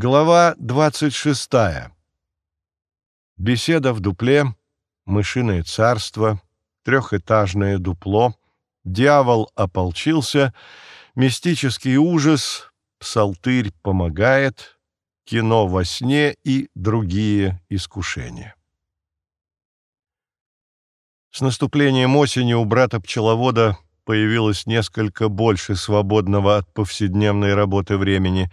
Глава 26. Беседа в дупле, мышиное царство, трехэтажное дупло, дьявол ополчился, мистический ужас, псалтырь помогает, кино во сне и другие искушения. С наступлением осени у брата-пчеловода появилось несколько больше свободного от повседневной работы времени.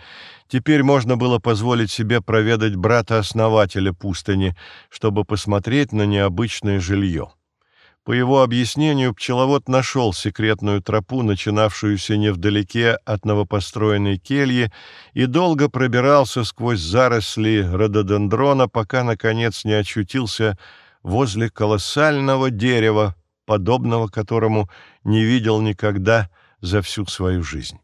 Теперь можно было позволить себе проведать брата-основателя пустыни, чтобы посмотреть на необычное жилье. По его объяснению, пчеловод нашел секретную тропу, начинавшуюся невдалеке от новопостроенной кельи, и долго пробирался сквозь заросли рододендрона, пока, наконец, не очутился возле колоссального дерева, подобного которому не видел никогда за всю свою жизнь.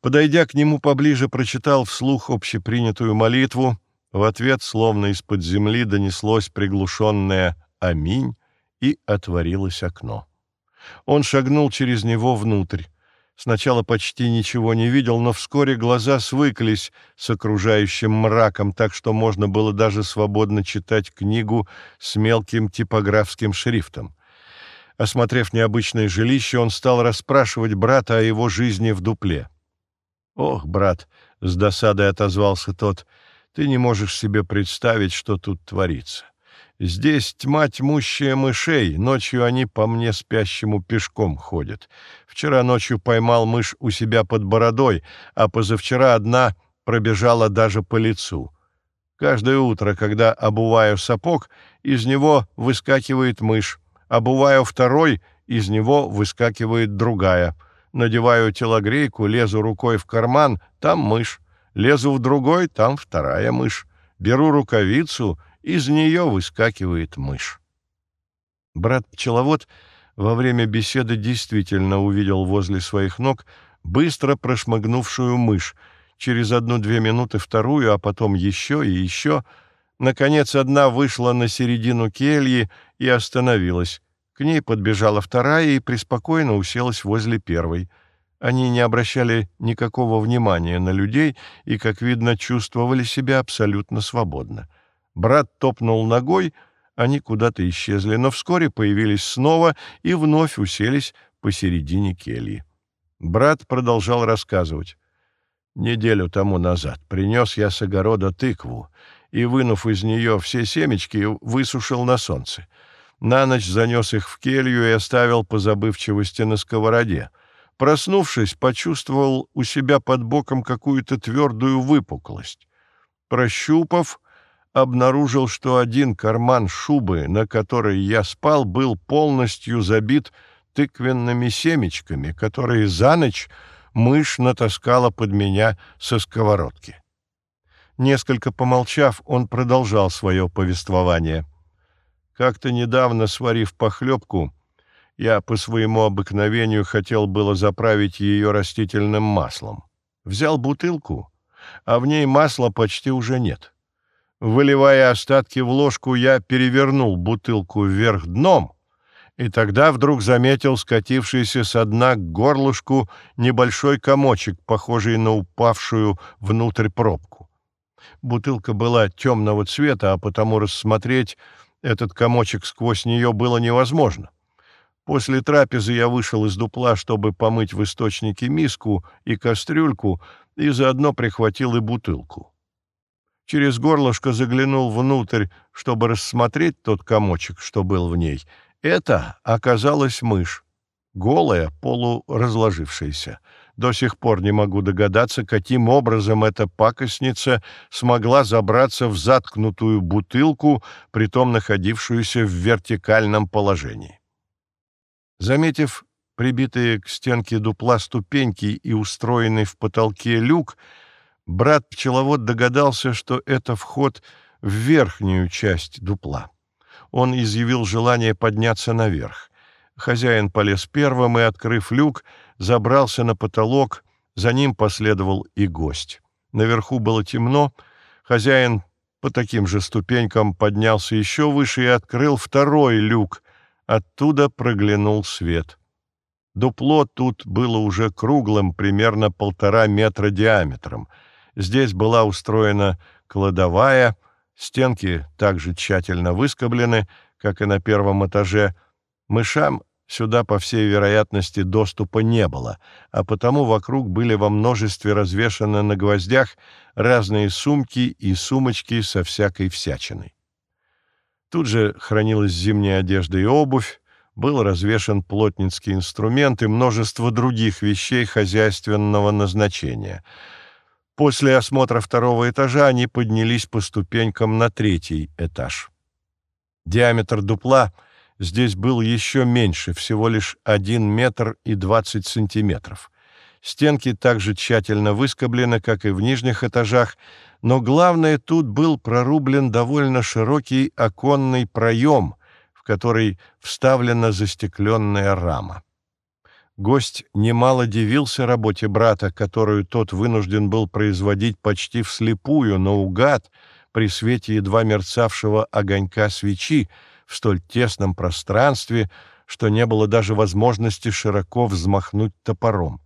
Подойдя к нему поближе, прочитал вслух общепринятую молитву. В ответ, словно из-под земли, донеслось приглушенное «Аминь» и отворилось окно. Он шагнул через него внутрь. Сначала почти ничего не видел, но вскоре глаза свыклись с окружающим мраком, так что можно было даже свободно читать книгу с мелким типографским шрифтом. Осмотрев необычное жилище, он стал расспрашивать брата о его жизни в дупле. «Ох, брат!» — с досадой отозвался тот. «Ты не можешь себе представить, что тут творится. Здесь тьма тьмущая мышей, ночью они по мне спящему пешком ходят. Вчера ночью поймал мышь у себя под бородой, а позавчера одна пробежала даже по лицу. Каждое утро, когда обуваю сапог, из него выскакивает мышь обуваю второй, из него выскакивает другая. Надеваю телогрейку, лезу рукой в карман, там мышь. Лезу в другой, там вторая мышь. Беру рукавицу, из нее выскакивает мышь. Брат-пчеловод во время беседы действительно увидел возле своих ног быстро прошмыгнувшую мышь, через одну-две минуты вторую, а потом еще и еще — Наконец одна вышла на середину кельи и остановилась. К ней подбежала вторая и преспокойно уселась возле первой. Они не обращали никакого внимания на людей и, как видно, чувствовали себя абсолютно свободно. Брат топнул ногой, они куда-то исчезли, но вскоре появились снова и вновь уселись посередине кельи. Брат продолжал рассказывать. «Неделю тому назад принес я с огорода тыкву и, вынув из нее все семечки, высушил на солнце. На ночь занес их в келью и оставил по забывчивости на сковороде. Проснувшись, почувствовал у себя под боком какую-то твердую выпуклость. Прощупав, обнаружил, что один карман шубы, на которой я спал, был полностью забит тыквенными семечками, которые за ночь мышь натаскала под меня со сковородки. Несколько помолчав, он продолжал свое повествование. «Как-то недавно, сварив похлебку, я по своему обыкновению хотел было заправить ее растительным маслом. Взял бутылку, а в ней масла почти уже нет. Выливая остатки в ложку, я перевернул бутылку вверх дном, и тогда вдруг заметил скатившийся со дна к горлышку небольшой комочек, похожий на упавшую внутрь пробку. Бутылка была темного цвета, а потому рассмотреть этот комочек сквозь нее было невозможно. После трапезы я вышел из дупла, чтобы помыть в источнике миску и кастрюльку, и заодно прихватил и бутылку. Через горлышко заглянул внутрь, чтобы рассмотреть тот комочек, что был в ней. Это оказалась мышь, голая, полуразложившаяся. До сих пор не могу догадаться, каким образом эта пакостница смогла забраться в заткнутую бутылку, притом находившуюся в вертикальном положении. Заметив прибитые к стенке дупла ступеньки и устроенный в потолке люк, брат-пчеловод догадался, что это вход в верхнюю часть дупла. Он изъявил желание подняться наверх. Хозяин полез первым и, открыв люк, забрался на потолок, за ним последовал и гость. Наверху было темно, хозяин по таким же ступенькам поднялся еще выше и открыл второй люк. Оттуда проглянул свет. Дупло тут было уже круглым, примерно полтора метра диаметром. Здесь была устроена кладовая, стенки также тщательно выскоблены, как и на первом этаже. Мышам сюда, по всей вероятности, доступа не было, а потому вокруг были во множестве развешаны на гвоздях разные сумки и сумочки со всякой всячиной. Тут же хранилась зимняя одежда и обувь, был развешан плотницкий инструмент и множество других вещей хозяйственного назначения. После осмотра второго этажа они поднялись по ступенькам на третий этаж. Диаметр дупла здесь был еще меньше, всего лишь 1 метр и 20 сантиметров. Стенки также тщательно выскоблены, как и в нижних этажах, но главное, тут был прорублен довольно широкий оконный проем, в который вставлена застекленная рама. Гость немало дивился работе брата, которую тот вынужден был производить почти вслепую, наугад, при свете едва мерцавшего огонька свечи в столь тесном пространстве, что не было даже возможности широко взмахнуть топором.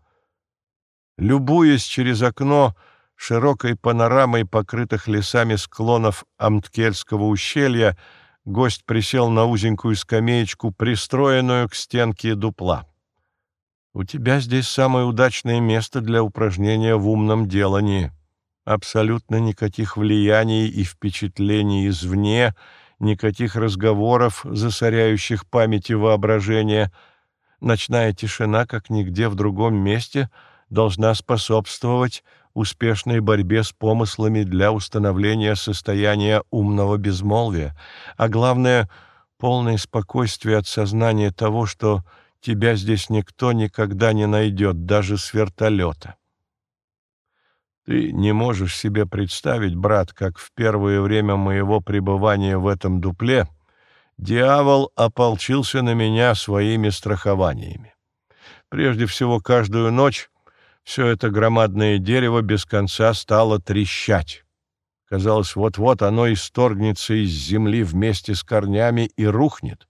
Любуясь через окно, широкой панорамой покрытых лесами склонов Амткельского ущелья, гость присел на узенькую скамеечку, пристроенную к стенке дупла. «У тебя здесь самое удачное место для упражнения в умном делании. Абсолютно никаких влияний и впечатлений извне, никаких разговоров, засоряющих память и воображение. Ночная тишина, как нигде в другом месте, должна способствовать успешной борьбе с помыслами для установления состояния умного безмолвия, а главное — полное спокойствие от сознания того, что тебя здесь никто никогда не найдет, даже с вертолета. Ты не можешь себе представить, брат, как в первое время моего пребывания в этом дупле дьявол ополчился на меня своими страхованиями. Прежде всего, каждую ночь все это громадное дерево без конца стало трещать. Казалось, вот-вот оно исторгнется из земли вместе с корнями и рухнет.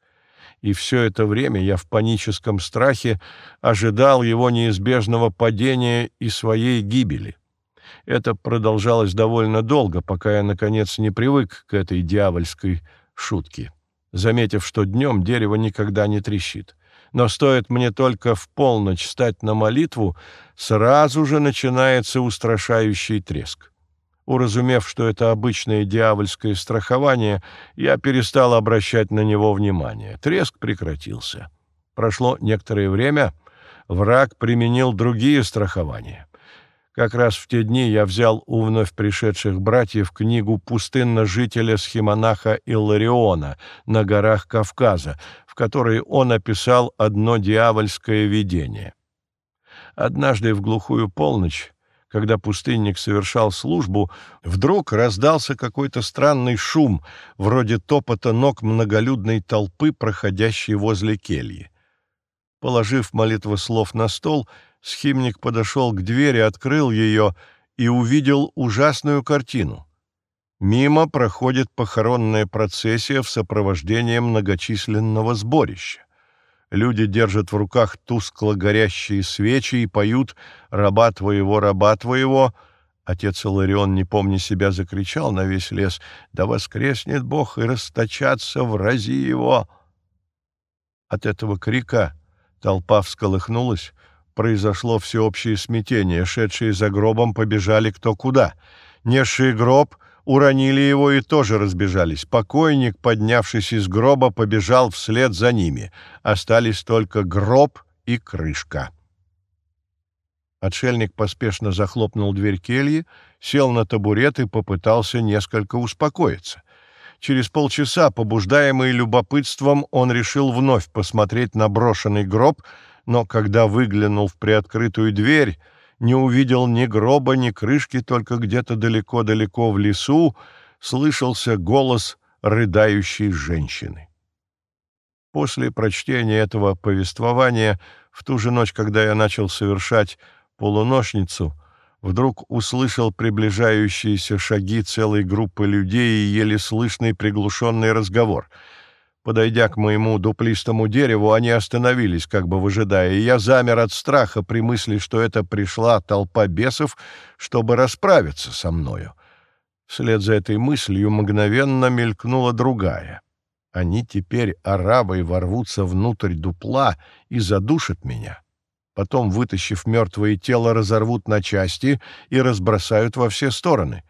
И все это время я в паническом страхе ожидал его неизбежного падения и своей гибели. Это продолжалось довольно долго, пока я, наконец, не привык к этой дьявольской шутке, заметив, что днем дерево никогда не трещит но стоит мне только в полночь стать на молитву, сразу же начинается устрашающий треск. Уразумев, что это обычное дьявольское страхование, я перестал обращать на него внимание. Треск прекратился. Прошло некоторое время, враг применил другие страхования. Как раз в те дни я взял у вновь пришедших братьев книгу пустынно-жителя схемонаха Иллариона на горах Кавказа, в которой он описал одно дьявольское видение. Однажды в глухую полночь, когда пустынник совершал службу, вдруг раздался какой-то странный шум, вроде топота ног многолюдной толпы, проходящей возле кельи. Положив молитвослов на стол, схимник подошел к двери, открыл ее и увидел ужасную картину. Мимо проходит похоронная процессия в сопровождении многочисленного сборища. Люди держат в руках тускло горящие свечи и поют «Раба твоего, раба твоего». Отец Иларион, не помня себя, закричал на весь лес «Да воскреснет Бог и расточаться врази его!» От этого крика толпа всколыхнулась, произошло всеобщее смятение. Шедшие за гробом побежали кто куда. Несший гроб уронили его и тоже разбежались. Покойник, поднявшись из гроба, побежал вслед за ними. Остались только гроб и крышка. Отшельник поспешно захлопнул дверь кельи, сел на табурет и попытался несколько успокоиться. Через полчаса, побуждаемый любопытством, он решил вновь посмотреть на брошенный гроб — но когда выглянул в приоткрытую дверь, не увидел ни гроба, ни крышки, только где-то далеко-далеко в лесу слышался голос рыдающей женщины. После прочтения этого повествования, в ту же ночь, когда я начал совершать полуношницу, вдруг услышал приближающиеся шаги целой группы людей и еле слышный приглушенный разговор — Подойдя к моему дуплистому дереву, они остановились, как бы выжидая, и я замер от страха при мысли, что это пришла толпа бесов, чтобы расправиться со мною. Вслед за этой мыслью мгновенно мелькнула другая. Они теперь арабой ворвутся внутрь дупла и задушат меня. Потом, вытащив мертвое тело, разорвут на части и разбросают во все стороны.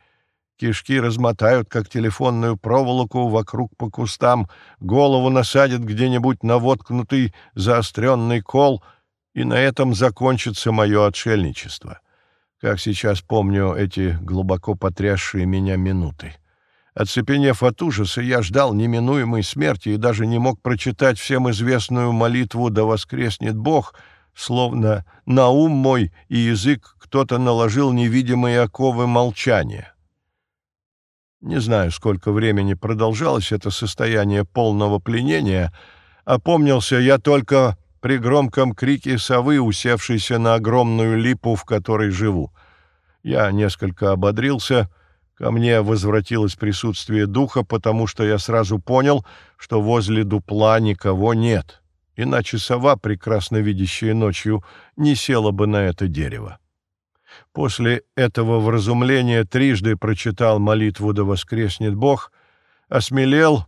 Кишки размотают, как телефонную проволоку, вокруг по кустам, голову насадят где-нибудь на воткнутый заостренный кол, и на этом закончится мое отшельничество. Как сейчас помню эти глубоко потрясшие меня минуты. Оцепенев от ужаса, я ждал неминуемой смерти и даже не мог прочитать всем известную молитву «Да воскреснет Бог», словно на ум мой и язык кто-то наложил невидимые оковы молчания. Не знаю, сколько времени продолжалось это состояние полного пленения. Опомнился я только при громком крике совы, усевшейся на огромную липу, в которой живу. Я несколько ободрился, ко мне возвратилось присутствие духа, потому что я сразу понял, что возле дупла никого нет, иначе сова, прекрасно видящая ночью, не села бы на это дерево. После этого вразумления трижды прочитал молитву «Да воскреснет Бог», осмелел,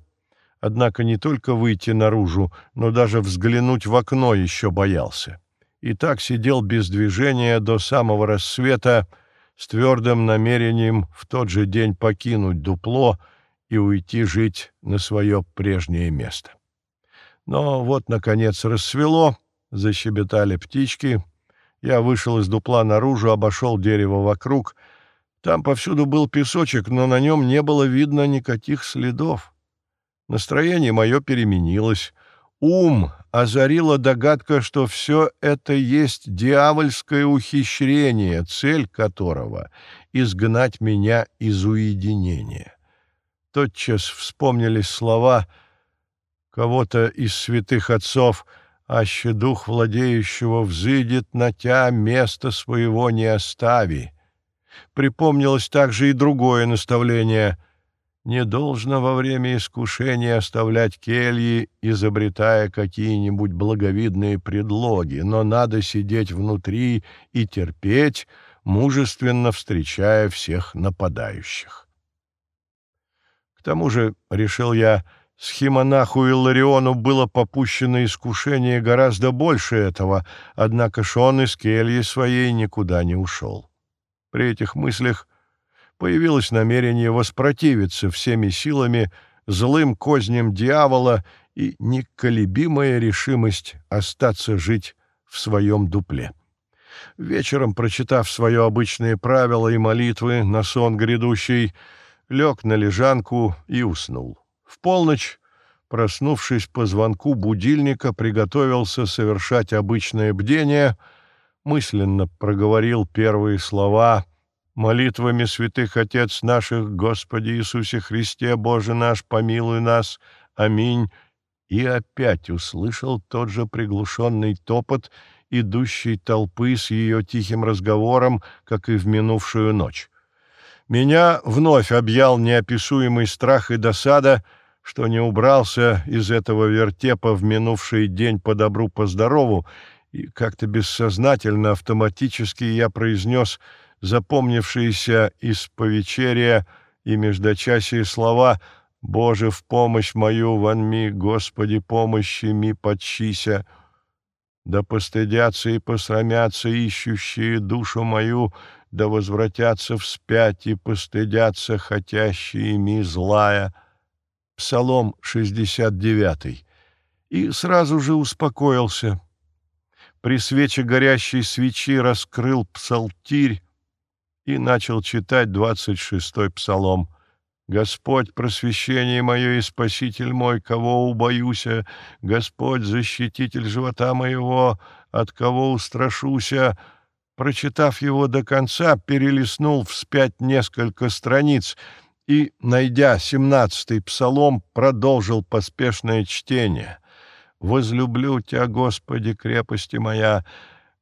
однако не только выйти наружу, но даже взглянуть в окно еще боялся. И так сидел без движения до самого рассвета с твердым намерением в тот же день покинуть дупло и уйти жить на свое прежнее место. Но вот, наконец, рассвело, защебетали птички — я вышел из дупла наружу, обошел дерево вокруг. Там повсюду был песочек, но на нем не было видно никаких следов. Настроение мое переменилось. Ум озарила догадка, что все это есть дьявольское ухищрение, цель которого — изгнать меня из уединения. Тотчас вспомнились слова кого-то из святых отцов — аще дух владеющего взыдет на тя, место своего не остави. Припомнилось также и другое наставление — не должно во время искушения оставлять кельи, изобретая какие-нибудь благовидные предлоги, но надо сидеть внутри и терпеть, мужественно встречая всех нападающих. К тому же, решил я, — Схимонаху Иллариону было попущено искушение гораздо больше этого, однако ж он из кельи своей никуда не ушел. При этих мыслях появилось намерение воспротивиться всеми силами злым козням дьявола и неколебимая решимость остаться жить в своем дупле. Вечером, прочитав свое обычное правило и молитвы на сон грядущий, лег на лежанку и уснул. В полночь, проснувшись по звонку будильника, приготовился совершать обычное бдение, мысленно проговорил первые слова «Молитвами святых Отец наших, Господи Иисусе Христе, Боже наш, помилуй нас, аминь», и опять услышал тот же приглушенный топот идущей толпы с ее тихим разговором, как и в минувшую ночь. Меня вновь объял неописуемый страх и досада — что не убрался из этого вертепа в минувший день по добру, по здорову, и как-то бессознательно, автоматически я произнес запомнившиеся из повечерия и междочасие слова «Боже, в помощь мою вонми, Господи, помощи ми подчися!» Да постыдятся и посрамятся ищущие душу мою, да возвратятся вспять и постыдятся хотящие ми злая. Псалом 69, и сразу же успокоился. При свече горящей свечи раскрыл псалтирь и начал читать двадцать шестой псалом. «Господь, просвещение мое и спаситель мой, кого убоюся, Господь, защититель живота моего, от кого устрашуся». Прочитав его до конца, перелистнул вспять несколько страниц — и, найдя семнадцатый псалом, продолжил поспешное чтение. «Возлюблю Тебя, Господи, крепости моя,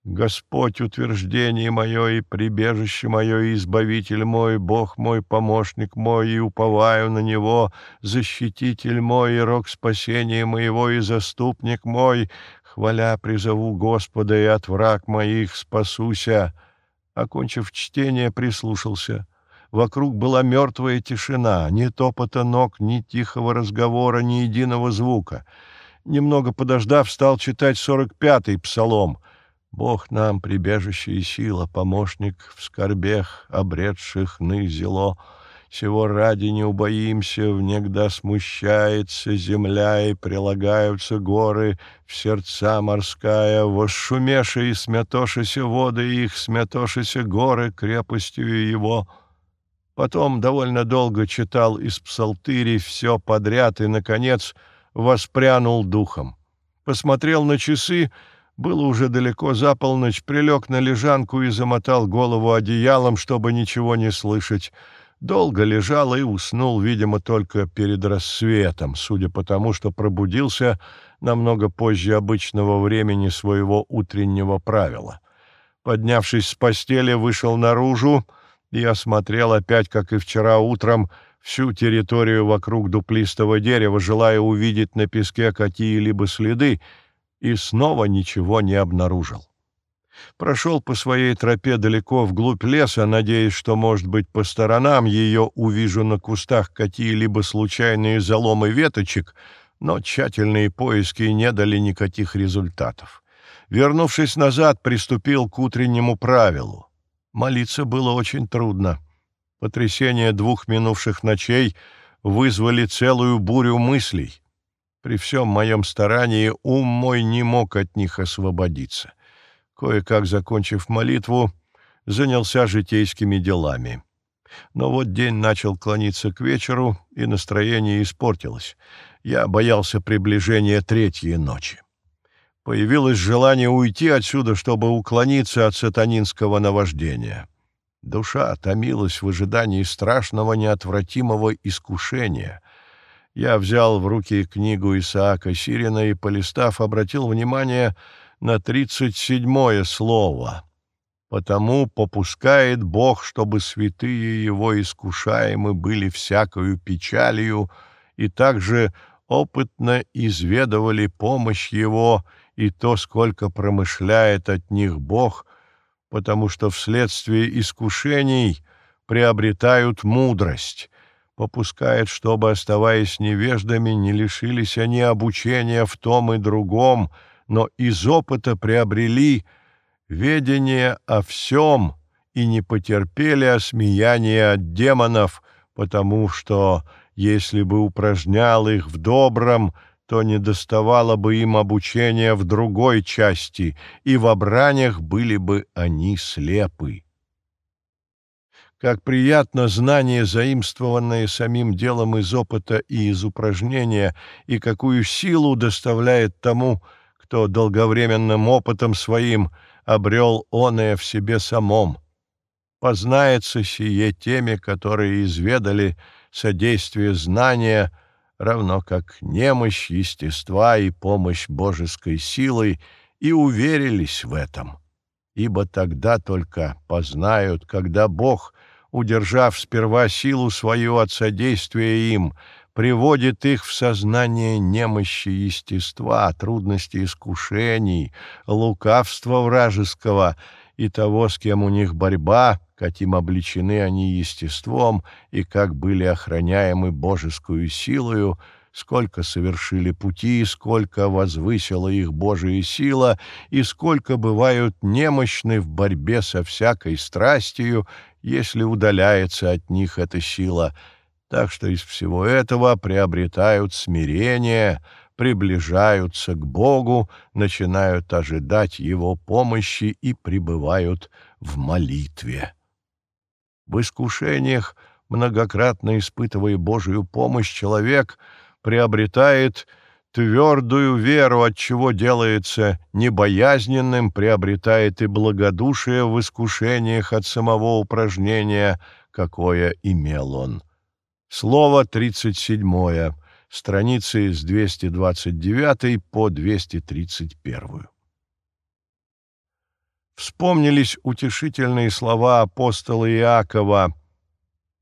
Господь, утверждение мое и прибежище мое, и избавитель мой, Бог мой, помощник мой, и уповаю на Него, защититель мой, и рог спасения моего, и заступник мой, хваля призову Господа, и от враг моих спасуся». Окончив чтение, прислушался. Вокруг была мертвая тишина, ни топота ног, ни тихого разговора, ни единого звука. Немного подождав, стал читать сорок пятый псалом — Бог нам прибежище и сила, помощник в скорбех, обретших зело. Сего ради не убоимся, внегда смущается земля, и прилагаются горы, в сердца морская, восшумеша и смятошися воды их, смятошися горы крепостью его. Потом довольно долго читал из псалтыри все подряд и, наконец, воспрянул духом. Посмотрел на часы — было уже далеко за полночь, прилег на лежанку и замотал голову одеялом, чтобы ничего не слышать. Долго лежал и уснул, видимо, только перед рассветом, судя по тому, что пробудился намного позже обычного времени своего утреннего правила. Поднявшись с постели, вышел наружу и осмотрел опять, как и вчера утром, всю территорию вокруг дуплистого дерева, желая увидеть на песке какие-либо следы, и снова ничего не обнаружил. Прошел по своей тропе далеко вглубь леса, надеясь, что, может быть, по сторонам ее увижу на кустах какие-либо случайные заломы веточек, но тщательные поиски не дали никаких результатов. Вернувшись назад, приступил к утреннему правилу. Молиться было очень трудно. Потрясение двух минувших ночей вызвали целую бурю мыслей. При всем моем старании ум мой не мог от них освободиться. Кое-как, закончив молитву, занялся житейскими делами. Но вот день начал клониться к вечеру, и настроение испортилось. Я боялся приближения третьей ночи. Появилось желание уйти отсюда, чтобы уклониться от сатанинского наваждения. Душа томилась в ожидании страшного неотвратимого искушения — я взял в руки книгу Исаака Сирина и, полистав, обратил внимание на тридцать седьмое слово. «Потому попускает Бог, чтобы святые Его искушаемы были всякою печалью, и также опытно изведывали помощь Его и то, сколько промышляет от них Бог, потому что вследствие искушений приобретают мудрость» попускает, чтобы, оставаясь невеждами, не лишились они обучения в том и другом, но из опыта приобрели ведение о всем и не потерпели осмеяния от демонов, потому что, если бы упражнял их в добром, то не доставало бы им обучения в другой части, и в обранях были бы они слепы. Как приятно знание, заимствованное самим делом из опыта и из упражнения, и какую силу доставляет тому, кто долговременным опытом своим обрел оное в себе самом. Познается сие теми, которые изведали содействие знания, равно как немощь естества и помощь божеской силой, и уверились в этом. Ибо тогда только познают, когда Бог — удержав сперва силу свою от содействия им, приводит их в сознание немощи естества, трудности искушений, лукавства вражеского и того, с кем у них борьба, каким обличены они естеством и как были охраняемы божескую силою, сколько совершили пути, сколько возвысила их Божия сила, и сколько бывают немощны в борьбе со всякой страстью если удаляется от них эта сила, так что из всего этого приобретают смирение, приближаются к Богу, начинают ожидать Его помощи и пребывают в молитве. В искушениях, многократно испытывая Божию помощь, человек приобретает твердую веру, от чего делается небоязненным, приобретает и благодушие в искушениях от самого упражнения, какое имел он. Слово 37, страницы с 229 по 231. вспомнились утешительные слова апостола Иакова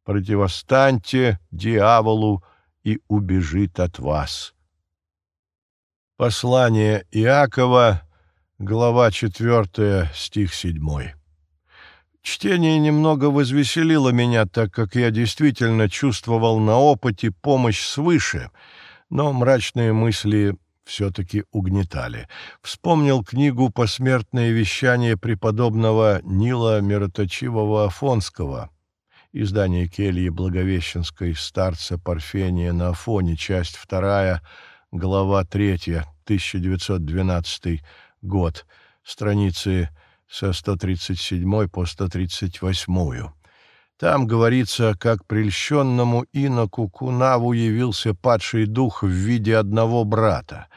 «Противостаньте дьяволу, и убежит от вас». Послание Иакова, глава 4, стих 7. Чтение немного возвеселило меня, так как я действительно чувствовал на опыте помощь свыше, но мрачные мысли все-таки угнетали. Вспомнил книгу «Посмертное вещание» преподобного Нила Мироточивого Афонского, издание кельи Благовещенской старца Парфения на Афоне, часть 2, глава 3, 1912 год, страницы со 137 по 138. Там говорится, как прельщенному иноку Кунаву явился падший дух в виде одного брата.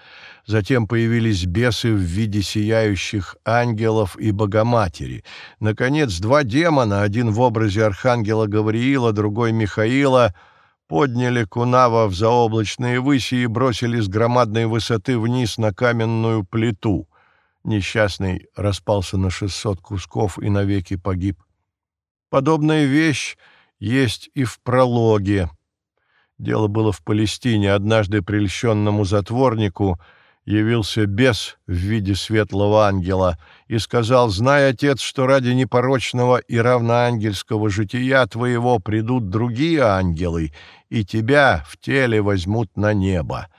Затем появились бесы в виде сияющих ангелов и Богоматери. Наконец, два демона, один в образе архангела Гавриила, другой Михаила, подняли Кунава в заоблачные выси и бросили с громадной высоты вниз на каменную плиту. Несчастный распался на шестьсот кусков и навеки погиб. Подобная вещь есть и в прологе. Дело было в Палестине. Однажды прельщенному затворнику явился бес в виде светлого ангела и сказал, «Знай, отец, что ради непорочного и равноангельского жития твоего придут другие ангелы, и тебя в теле возьмут на небо.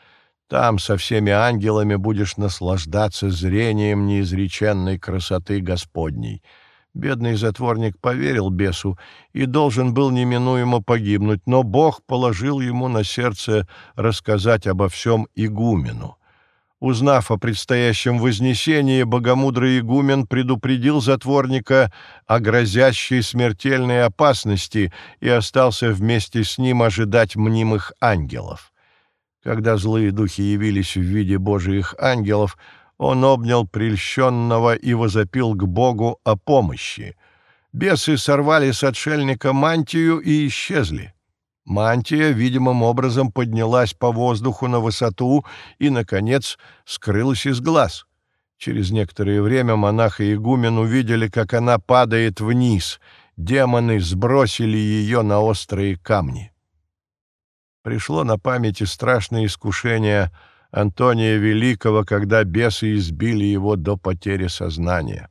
Там со всеми ангелами будешь наслаждаться зрением неизреченной красоты Господней». Бедный затворник поверил бесу и должен был неминуемо погибнуть, но Бог положил ему на сердце рассказать обо всем игумену. Узнав о предстоящем вознесении, богомудрый игумен предупредил затворника о грозящей смертельной опасности и остался вместе с ним ожидать мнимых ангелов. Когда злые духи явились в виде божьих ангелов, он обнял прельщенного и возопил к Богу о помощи. Бесы сорвали с отшельника мантию и исчезли. Мантия видимым образом поднялась по воздуху на высоту и, наконец, скрылась из глаз. Через некоторое время монах и игумен увидели, как она падает вниз. Демоны сбросили ее на острые камни. Пришло на памяти страшное искушение — Антония Великого, когда бесы избили его до потери сознания.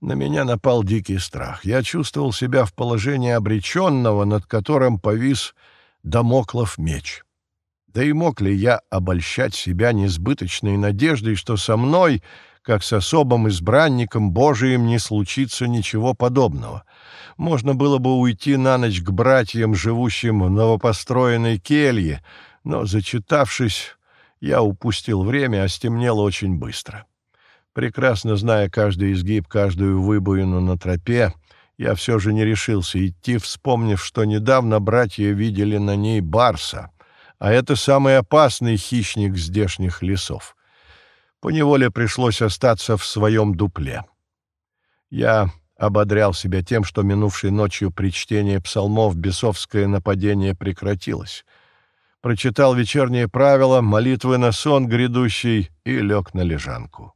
На меня напал дикий страх. Я чувствовал себя в положении обреченного, над которым повис домоклов меч. Да и мог ли я обольщать себя несбыточной надеждой, что со мной, как с особым избранником Божиим, не случится ничего подобного? Можно было бы уйти на ночь к братьям, живущим в новопостроенной келье, но, зачитавшись я упустил время, а стемнело очень быстро. Прекрасно зная каждый изгиб, каждую выбоину на тропе, я все же не решился идти, вспомнив, что недавно братья видели на ней барса, а это самый опасный хищник здешних лесов. Поневоле пришлось остаться в своем дупле. Я ободрял себя тем, что минувшей ночью при чтении псалмов бесовское нападение прекратилось — прочитал вечерние правила, молитвы на сон грядущий и лег на лежанку.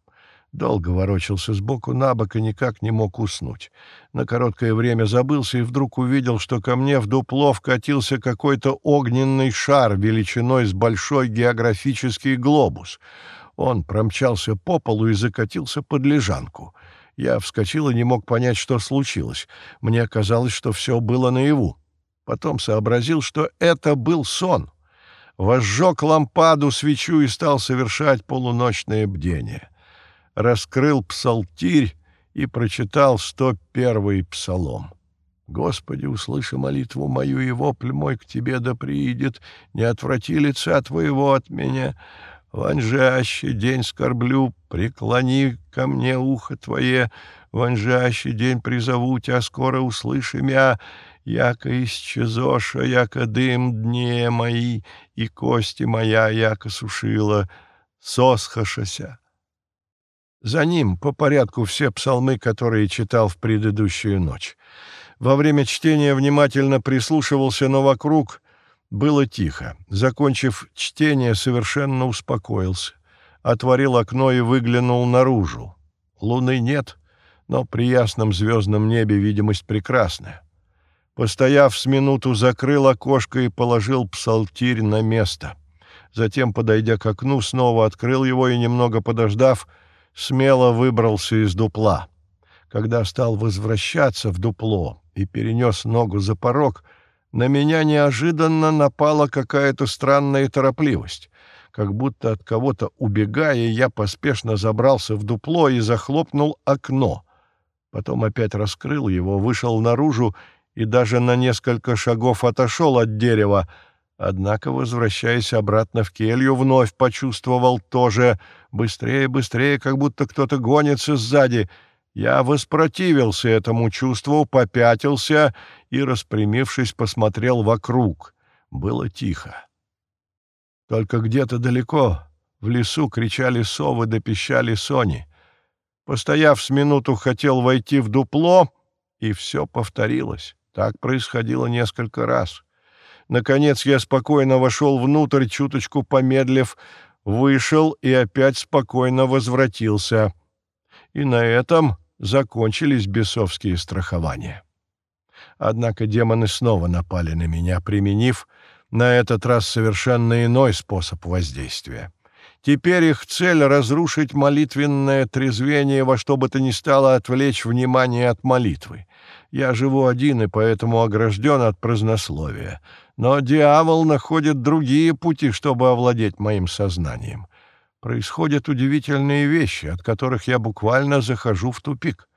Долго ворочался сбоку на бок и никак не мог уснуть. На короткое время забылся и вдруг увидел, что ко мне в дупло вкатился какой-то огненный шар величиной с большой географический глобус. Он промчался по полу и закатился под лежанку. Я вскочил и не мог понять, что случилось. Мне казалось, что все было наяву. Потом сообразил, что это был сон возжег лампаду, свечу и стал совершать полуночное бдение. Раскрыл псалтирь и прочитал сто первый псалом. «Господи, услыши молитву мою, и вопль мой к Тебе да приидет, не отврати лица Твоего от меня. Вонжащий день скорблю, преклони ко мне ухо Твое, вонжащий день призову Тебя, скоро услыши мя, яко исчезоша, яко дым дне мои, и кости моя, яко сушила, сосхашася. За ним по порядку все псалмы, которые читал в предыдущую ночь. Во время чтения внимательно прислушивался, но вокруг было тихо. Закончив чтение, совершенно успокоился. Отворил окно и выглянул наружу. Луны нет — но при ясном звездном небе видимость прекрасная. Постояв с минуту, закрыл окошко и положил псалтирь на место. Затем, подойдя к окну, снова открыл его и, немного подождав, смело выбрался из дупла. Когда стал возвращаться в дупло и перенес ногу за порог, на меня неожиданно напала какая-то странная торопливость. Как будто от кого-то убегая, я поспешно забрался в дупло и захлопнул окно. Потом опять раскрыл его, вышел наружу и даже на несколько шагов отошел от дерева, однако, возвращаясь обратно в келью, вновь почувствовал тоже быстрее, быстрее, как будто кто-то гонится сзади. Я воспротивился этому чувству, попятился и, распрямившись, посмотрел вокруг. Было тихо. Только где-то далеко, в лесу, кричали совы да пищали сони. Постояв с минуту, хотел войти в дупло, и все повторилось. Так происходило несколько раз. Наконец я спокойно вошел внутрь, чуточку помедлив, вышел и опять спокойно возвратился. И на этом закончились бесовские страхования. Однако демоны снова напали на меня, применив на этот раз совершенно иной способ воздействия. Теперь их цель — разрушить молитвенное трезвение во что бы то ни стало отвлечь внимание от молитвы. Я живу один и поэтому огражден от празднословия. Но дьявол находит другие пути, чтобы овладеть моим сознанием. Происходят удивительные вещи, от которых я буквально захожу в тупик.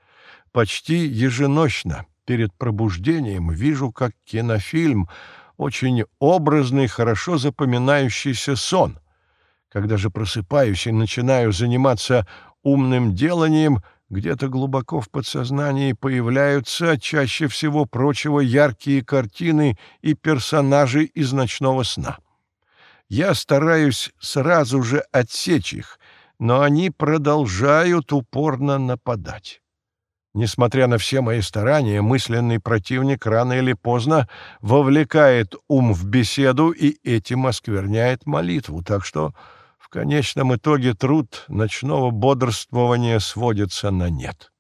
Почти еженочно перед пробуждением вижу, как кинофильм, очень образный, хорошо запоминающийся сон — когда же просыпаюсь и начинаю заниматься умным деланием, где-то глубоко в подсознании появляются, чаще всего прочего, яркие картины и персонажи из ночного сна. Я стараюсь сразу же отсечь их, но они продолжают упорно нападать. Несмотря на все мои старания, мысленный противник рано или поздно вовлекает ум в беседу и этим оскверняет молитву, так что в конечном итоге труд ночного бодрствования сводится на нет.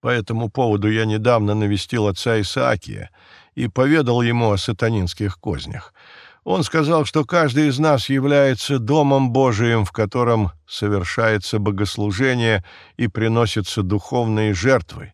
По этому поводу я недавно навестил отца Исаакия и поведал ему о сатанинских кознях. Он сказал, что каждый из нас является домом Божиим, в котором совершается богослужение и приносятся духовные жертвы,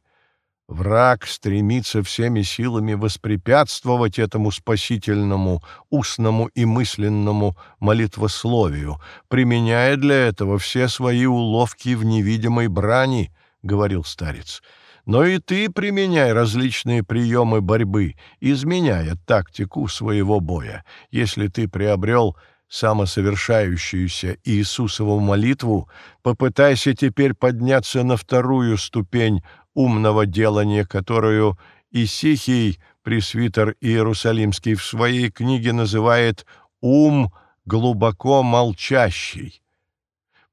Враг стремится всеми силами воспрепятствовать этому спасительному, устному и мысленному молитвословию, применяя для этого все свои уловки в невидимой брани, — говорил старец. Но и ты применяй различные приемы борьбы, изменяя тактику своего боя. Если ты приобрел самосовершающуюся Иисусову молитву, попытайся теперь подняться на вторую ступень умного делания, которую Исихий, пресвитер Иерусалимский, в своей книге называет «ум глубоко молчащий».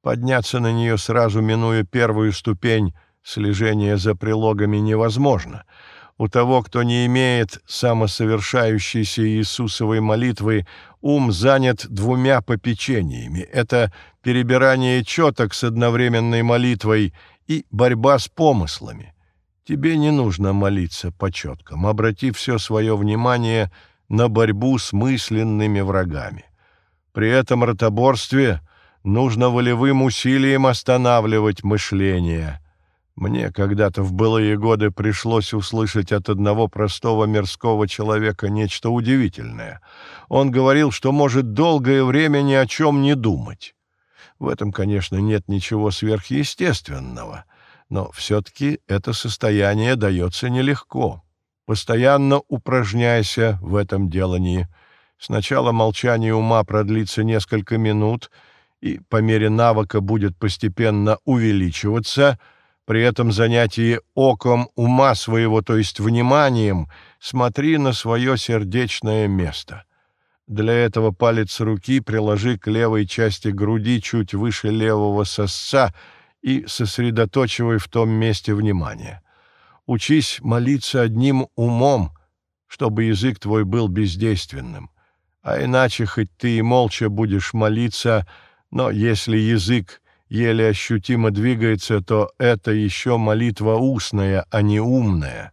Подняться на нее сразу, минуя первую ступень слежения за прилогами, невозможно. У того, кто не имеет самосовершающейся Иисусовой молитвы, ум занят двумя попечениями. Это перебирание четок с одновременной молитвой и борьба с помыслами. Тебе не нужно молиться по четкам, обрати все свое внимание на борьбу с мысленными врагами. При этом ротоборстве нужно волевым усилием останавливать мышление. Мне когда-то в былые годы пришлось услышать от одного простого мирского человека нечто удивительное. Он говорил, что может долгое время ни о чем не думать. В этом, конечно, нет ничего сверхъестественного — но все-таки это состояние дается нелегко. Постоянно упражняйся в этом делании. Сначала молчание ума продлится несколько минут и по мере навыка будет постепенно увеличиваться, при этом занятии оком ума своего, то есть вниманием, смотри на свое сердечное место. Для этого палец руки приложи к левой части груди чуть выше левого сосца — и сосредоточивай в том месте внимание. Учись молиться одним умом, чтобы язык твой был бездейственным. А иначе, хоть ты и молча будешь молиться, но если язык еле ощутимо двигается, то это еще молитва устная, а не умная.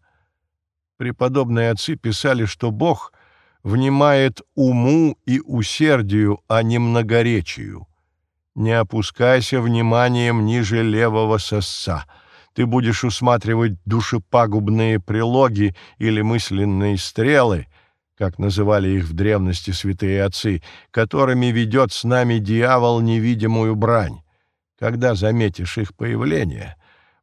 Преподобные отцы писали, что Бог внимает уму и усердию, а не многоречию. Не опускайся вниманием ниже левого сосца. Ты будешь усматривать душепагубные прилоги или мысленные стрелы, как называли их в древности святые отцы, которыми ведет с нами дьявол невидимую брань. Когда заметишь их появление,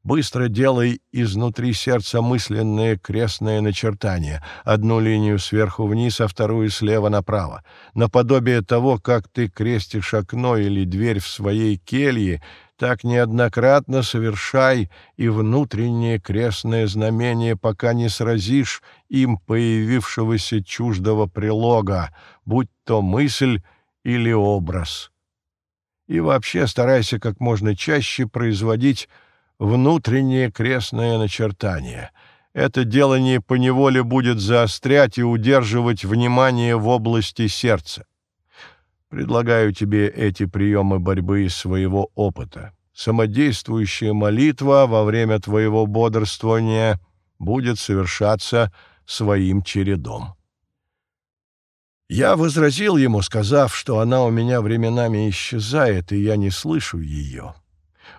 быстро делай изнутри сердца мысленное крестное начертание, одну линию сверху вниз, а вторую слева направо, наподобие того, как ты крестишь окно или дверь в своей келье, так неоднократно совершай и внутреннее крестное знамение, пока не сразишь им появившегося чуждого прилога, будь то мысль или образ и вообще старайся как можно чаще производить внутреннее крестное начертание. Это делание поневоле будет заострять и удерживать внимание в области сердца. Предлагаю тебе эти приемы борьбы из своего опыта. Самодействующая молитва во время твоего бодрствования будет совершаться своим чередом. Я возразил ему, сказав, что она у меня временами исчезает, и я не слышу ее.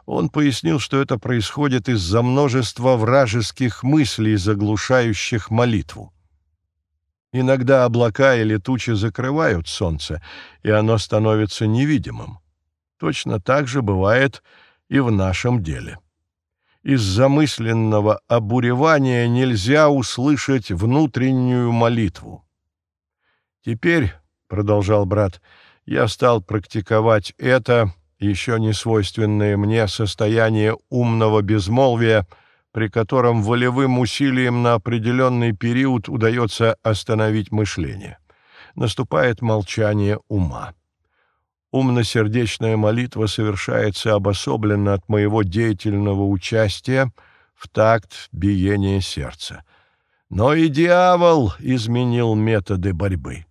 Он пояснил, что это происходит из-за множества вражеских мыслей, заглушающих молитву. Иногда облака или тучи закрывают солнце, и оно становится невидимым. Точно так же бывает и в нашем деле. Из-за мысленного обуревания нельзя услышать внутреннюю молитву. Теперь, — продолжал брат, — я стал практиковать это, еще не свойственное мне состояние умного безмолвия, при котором волевым усилием на определенный период удается остановить мышление. Наступает молчание ума. Умно-сердечная молитва совершается обособленно от моего деятельного участия в такт биения сердца. Но и дьявол изменил методы борьбы.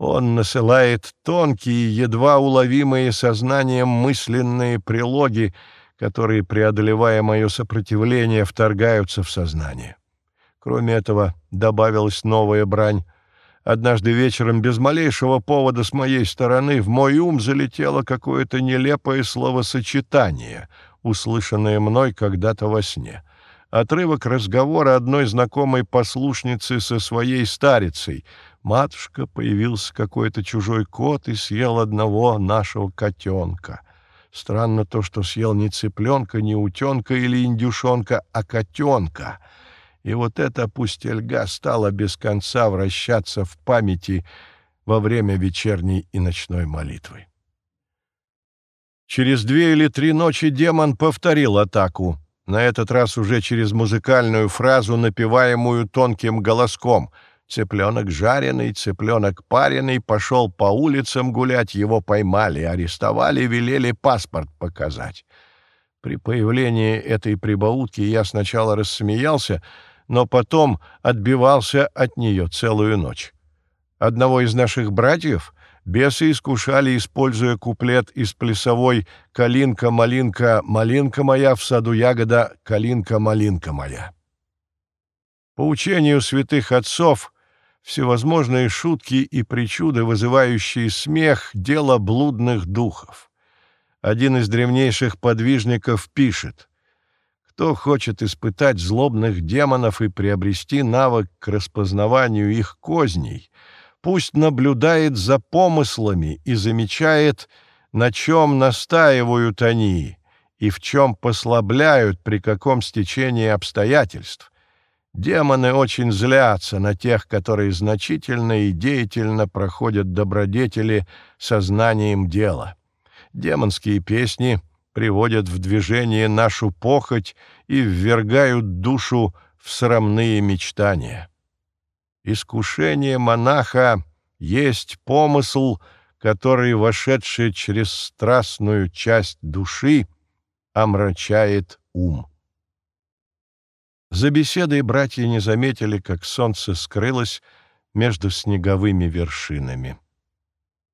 Он насылает тонкие, едва уловимые сознанием мысленные прилоги, которые, преодолевая мое сопротивление, вторгаются в сознание. Кроме этого, добавилась новая брань. Однажды вечером без малейшего повода с моей стороны в мой ум залетело какое-то нелепое словосочетание, услышанное мной когда-то во сне. Отрывок разговора одной знакомой послушницы со своей старицей — матушка, появился какой-то чужой кот и съел одного нашего котенка. Странно то, что съел не цыпленка, не утенка или индюшонка, а котенка. И вот эта пустельга стала без конца вращаться в памяти во время вечерней и ночной молитвы. Через две или три ночи демон повторил атаку, на этот раз уже через музыкальную фразу, напеваемую тонким голоском — Цыпленок жареный, цыпленок пареный, пошел по улицам гулять, его поймали, арестовали, велели паспорт показать. При появлении этой прибаутки я сначала рассмеялся, но потом отбивался от нее целую ночь. Одного из наших братьев бесы искушали, используя куплет из плясовой «Калинка-малинка, малинка моя, в саду ягода, калинка-малинка моя». По учению святых отцов — всевозможные шутки и причуды, вызывающие смех, дело блудных духов. Один из древнейших подвижников пишет, «Кто хочет испытать злобных демонов и приобрести навык к распознаванию их козней, пусть наблюдает за помыслами и замечает, на чем настаивают они и в чем послабляют при каком стечении обстоятельств, Демоны очень злятся на тех, которые значительно и деятельно проходят добродетели сознанием дела. Демонские песни приводят в движение нашу похоть и ввергают душу в срамные мечтания. Искушение монаха есть помысл, который, вошедший через страстную часть души, омрачает ум. За беседой братья не заметили, как солнце скрылось между снеговыми вершинами.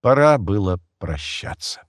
Пора было прощаться.